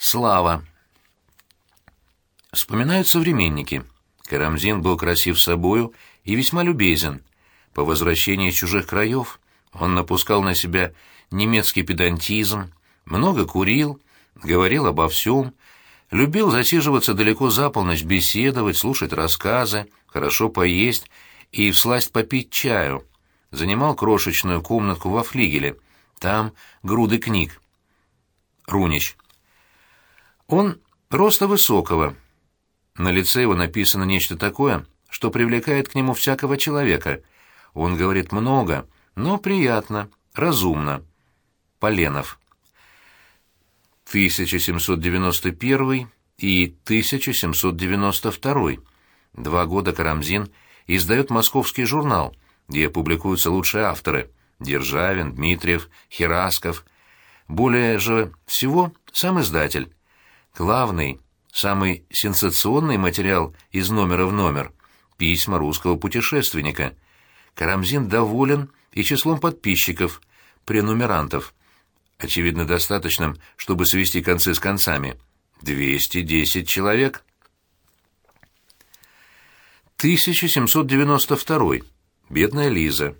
Слава. Вспоминают современники. Карамзин был красив собою и весьма любезен. По возвращении чужих краев он напускал на себя немецкий педантизм, много курил, говорил обо всем, любил засиживаться далеко за полночь, беседовать, слушать рассказы, хорошо поесть и всласть попить чаю. Занимал крошечную комнатку во флигеле. Там груды книг. Рунич. Он роста высокого. На лице его написано нечто такое, что привлекает к нему всякого человека. Он говорит много, но приятно, разумно. Поленов. 1791 и 1792. Два года Карамзин издает московский журнал, где публикуются лучшие авторы – Державин, Дмитриев, Херасков. Более же всего сам издатель. Главный, самый сенсационный материал из номера в номер – письма русского путешественника. Карамзин доволен и числом подписчиков, пренумерантов. Очевидно, достаточным, чтобы свести концы с концами. 210 человек. 1792. Бедная Лиза.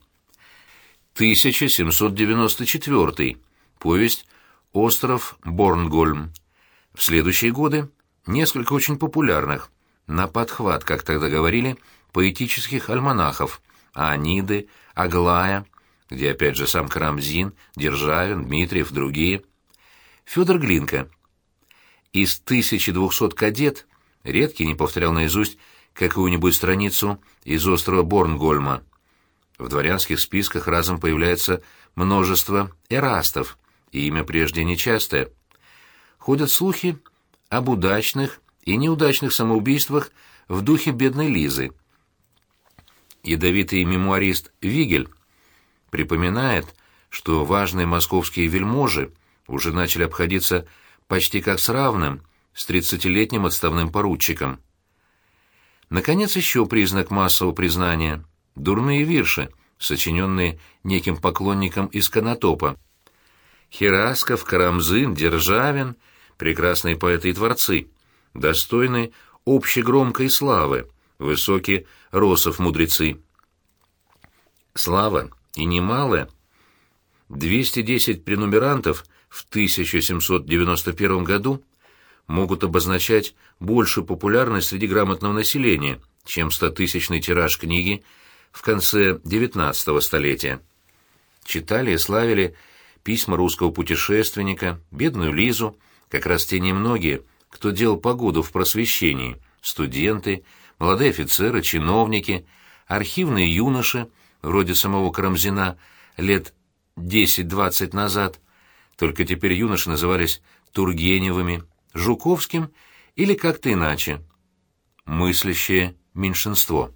1794. Повесть «Остров Борнгольм». В следующие годы несколько очень популярных, на подхват, как тогда говорили, поэтических альманахов «Аниды», «Аглая», где опять же сам Карамзин, Державин, Дмитриев, другие. Федор Глинка. Из 1200 кадет редкий не повторял наизусть какую-нибудь страницу из острова Борнгольма. В дворянских списках разом появляется множество эрастов, и имя прежде нечастое ходят слухи об удачных и неудачных самоубийствах в духе бедной Лизы. Ядовитый мемуарист Вигель припоминает, что важные московские вельможи уже начали обходиться почти как с равным, с тридцатилетним отставным поручиком. Наконец, еще признак массового признания — дурные вирши, сочиненные неким поклонником из Конотопа. Херасков, Карамзин, Державин — прекрасные поэты и творцы, достойны общегромкой славы, высокие росов-мудрецы. Слава, и немалая. 210 пренумерантов в 1791 году могут обозначать большую популярность среди грамотного населения, чем стотысячный тираж книги в конце XIX столетия. Читали и славили письма русского путешественника, бедную Лизу, как раз те немногие, кто делал погоду в просвещении, студенты, молодые офицеры, чиновники, архивные юноши, вроде самого Карамзина, лет 10-20 назад, только теперь юноши назывались Тургеневыми, Жуковским или как-то иначе. Мыслящее меньшинство.